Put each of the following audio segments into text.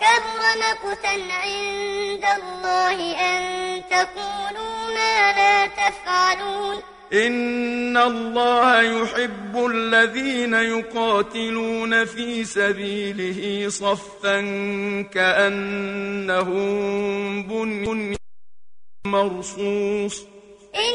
كبر مقتا عند الله أن تقولوا ما لا تفعلون. إن الله يحب الذين يقاتلون في سبيله صفا كأنهم بني مرصوص. إن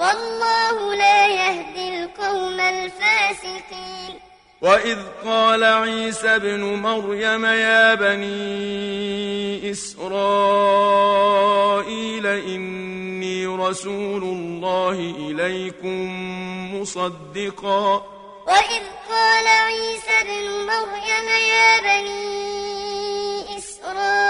والله لا يهدي القوم الفاسقين. وإذ قال عيسى ابن مريم يا بني إسرائيل إني رسول الله إليكم مصدقا. وإذ قال عيسى ابن مريم يا بني إسرائيل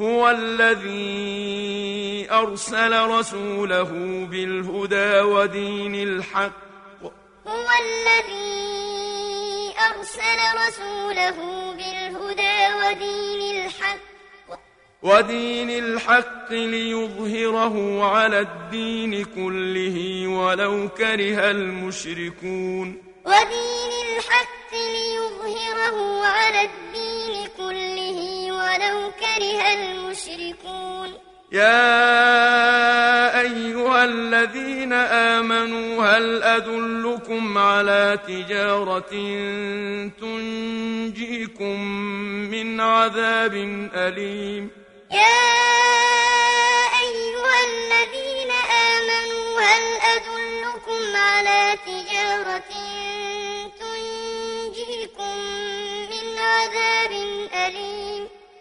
هو الذي أرسل رسوله بالهدى ودين الحق. هو الذي أرسل رسوله بالهدى ودين الحق. ودين الحق ليظهره على الدين كله ولو كره المشركون. ودين الحق ليظهره على الدين ولو كره المشركون. يا أيها الذين آمنوا هل أدلكم على تجارة تنجيكم من عذاب أليم؟ يا أيها الذين آمنوا هل أدلكم على تجارة تنجيكم من عذاب أليم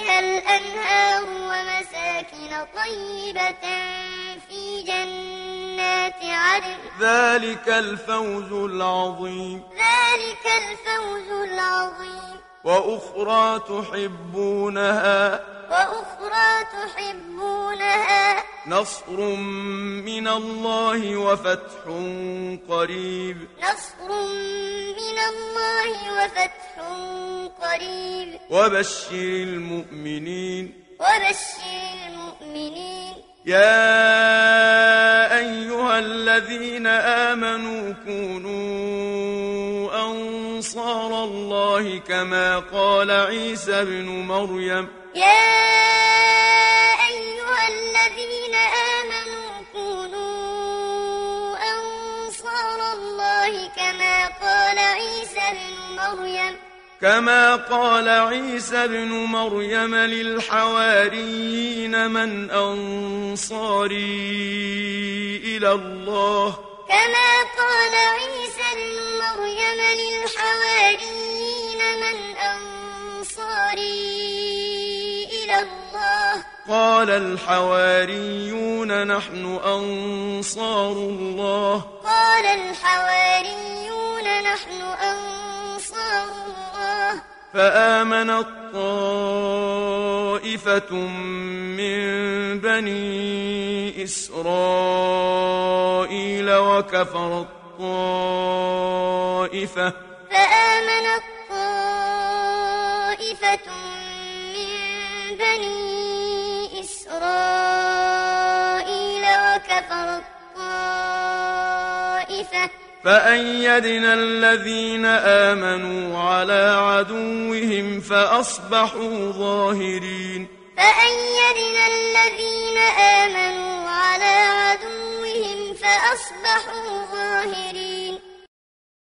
تحتها الأنهار ومساكن طيبة في جنات عدن. ذلك الفوز العظيم. ذلك الفوز العظيم. وأخرى تحبونها. وأخرى تحبونها. نصر من الله وفتح قريب. نصر من الله وفتح قريب. وبشر المؤمنين. وبشر المؤمنين. يا أيها الذين آمنوا كونوا أنصار الله كما قال عيسى ابن مريم. يا الذين آمنوا كونوا أنصار الله كما قال عيسى ابن مريم. كما قال عيسى ابن مريم للحواريين من أنصاري إلى الله. كما قال عيسى ابن مريم للحواريين من أنصاري إلى الله قال الحواريون نحن أنصار الله. قال الحواريون نحن أنصار الله. فآمنت طائفة من بني إسرائيل وكفرت طائفة فآمنت طائفة من بني إسرائيل وكفرت طائفة فأيدنا الذين آمنوا على عدوهم فأصبحوا ظاهرين. فأيدنا الذين آمنوا على عدوهم فأصبحوا ظاهرين.